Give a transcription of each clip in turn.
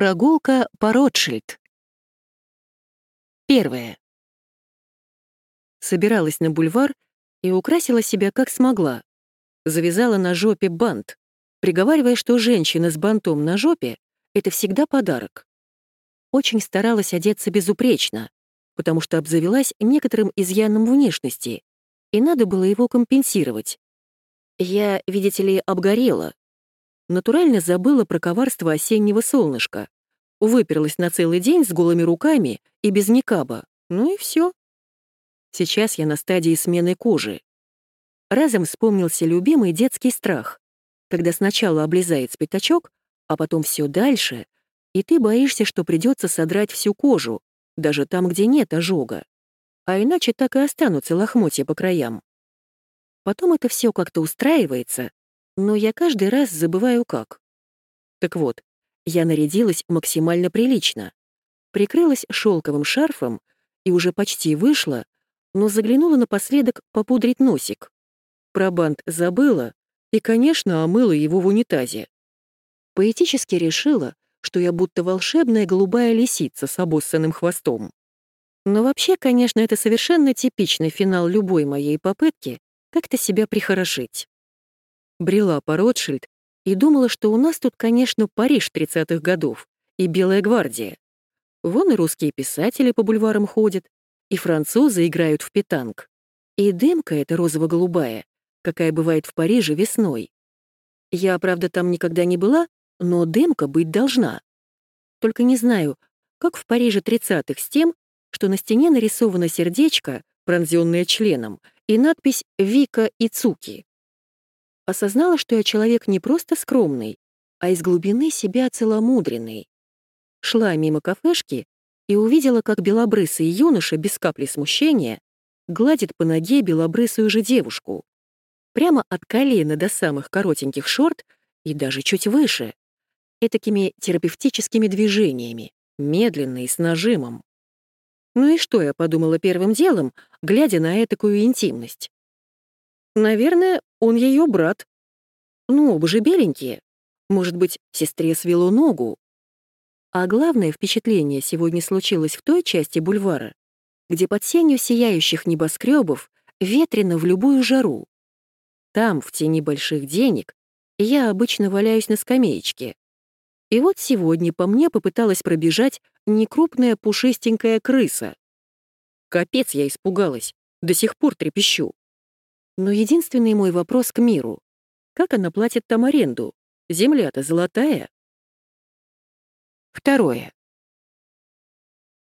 Прогулка по Ротшильд. Первое. Собиралась на бульвар и украсила себя как смогла. Завязала на жопе бант, приговаривая, что женщина с бантом на жопе — это всегда подарок. Очень старалась одеться безупречно, потому что обзавелась некоторым изъяном внешности, и надо было его компенсировать. Я, видите ли, обгорела. Натурально забыла про коварство осеннего солнышка. Выперлась на целый день с голыми руками и без никаба. Ну и все. Сейчас я на стадии смены кожи. Разом вспомнился любимый детский страх, когда сначала облезает спитачок, а потом все дальше, и ты боишься, что придется содрать всю кожу, даже там, где нет ожога. А иначе так и останутся лохмотья по краям. Потом это все как-то устраивается, но я каждый раз забываю как. Так вот, я нарядилась максимально прилично, прикрылась шелковым шарфом и уже почти вышла, но заглянула напоследок попудрить носик. Про бант забыла и, конечно, омыла его в унитазе. Поэтически решила, что я будто волшебная голубая лисица с обоссанным хвостом. Но вообще, конечно, это совершенно типичный финал любой моей попытки как-то себя прихорошить. Брела по Ротшильд и думала, что у нас тут, конечно, Париж 30-х годов и Белая гвардия. Вон и русские писатели по бульварам ходят, и французы играют в питанг. И дымка эта розово-голубая, какая бывает в Париже весной. Я, правда, там никогда не была, но дымка быть должна. Только не знаю, как в Париже 30-х с тем, что на стене нарисовано сердечко, пронзённое членом, и надпись «Вика и Цуки». Осознала, что я человек не просто скромный, а из глубины себя целомудренный. Шла мимо кафешки и увидела, как белобрысый юноша без капли смущения гладит по ноге белобрысую же девушку. Прямо от колена до самых коротеньких шорт и даже чуть выше. Этакими терапевтическими движениями, медленно и с нажимом. Ну и что я подумала первым делом, глядя на этакую интимность? Наверное, он ее брат. Ну, оба же беленькие. Может быть, сестре свело ногу. А главное впечатление сегодня случилось в той части бульвара, где под сенью сияющих небоскребов ветрено в любую жару. Там, в тени больших денег, я обычно валяюсь на скамеечке. И вот сегодня по мне попыталась пробежать некрупная пушистенькая крыса. Капец, я испугалась, до сих пор трепещу. Но единственный мой вопрос к миру — как она платит там аренду? Земля-то золотая. Второе.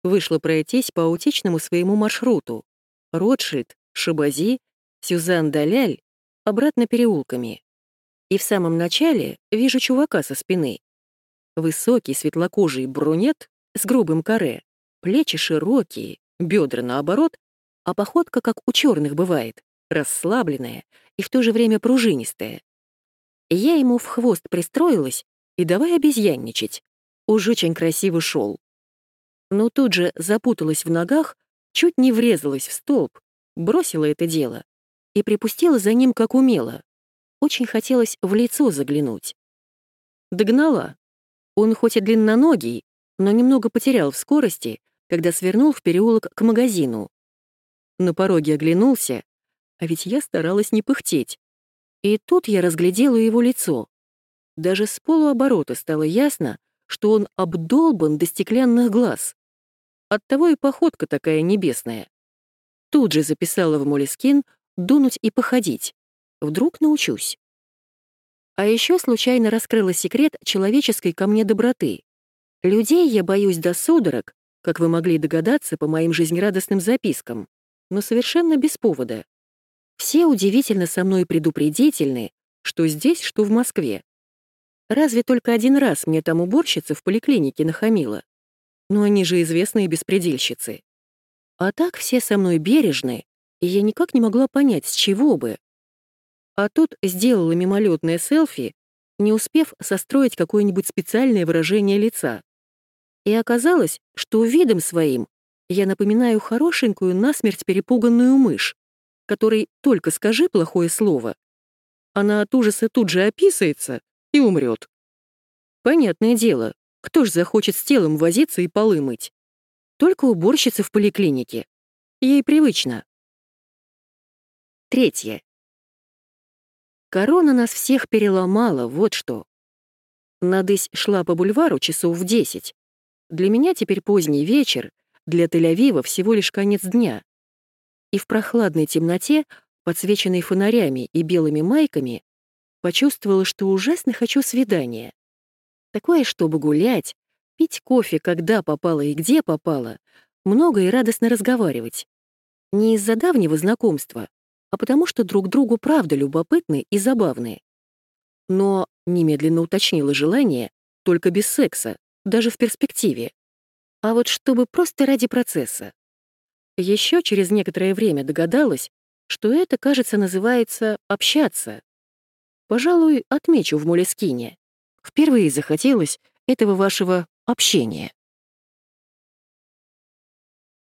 Вышла пройтись по аутичному своему маршруту. Ротшильд, Шабази, Сюзан Даляль, обратно переулками. И в самом начале вижу чувака со спины. Высокий светлокожий брюнет с грубым каре, плечи широкие, бедра наоборот, а походка, как у черных бывает, расслабленная и в то же время пружинистая. Я ему в хвост пристроилась и давай обезьянничать. Уж очень красиво шел. Но тут же запуталась в ногах, чуть не врезалась в столб, бросила это дело и припустила за ним как умела. Очень хотелось в лицо заглянуть. Догнала. Он хоть и длинноногий, но немного потерял в скорости, когда свернул в переулок к магазину. На пороге оглянулся, а ведь я старалась не пыхтеть. И тут я разглядела его лицо. Даже с полуоборота стало ясно, что он обдолбан до стеклянных глаз. Оттого и походка такая небесная. Тут же записала в Молескин дунуть и походить. Вдруг научусь. А еще случайно раскрыла секрет человеческой ко мне доброты. Людей я боюсь до судорог, как вы могли догадаться по моим жизнерадостным запискам, но совершенно без повода. Все удивительно со мной предупредительны, что здесь, что в Москве. Разве только один раз мне там уборщица в поликлинике нахамила. Но они же известные беспредельщицы. А так все со мной бережны, и я никак не могла понять, с чего бы. А тут сделала мимолетное селфи, не успев состроить какое-нибудь специальное выражение лица. И оказалось, что видом своим я напоминаю хорошенькую насмерть перепуганную мышь, которой только скажи плохое слово, она от ужаса тут же описается и умрет. Понятное дело, Кто ж захочет с телом возиться и полы мыть? Только уборщица в поликлинике. Ей привычно. Третье. Корона нас всех переломала, вот что. Надысь шла по бульвару часов в десять. Для меня теперь поздний вечер, для Тель-Авива всего лишь конец дня. И в прохладной темноте, подсвеченной фонарями и белыми майками, почувствовала, что ужасно хочу свидания. Такое, чтобы гулять, пить кофе, когда попало и где попало, много и радостно разговаривать. Не из-за давнего знакомства, а потому что друг другу правда любопытны и забавны. Но немедленно уточнила желание, только без секса, даже в перспективе. А вот чтобы просто ради процесса. Еще через некоторое время догадалась, что это, кажется, называется «общаться». Пожалуй, отмечу в Молескине. Впервые захотелось этого вашего общения.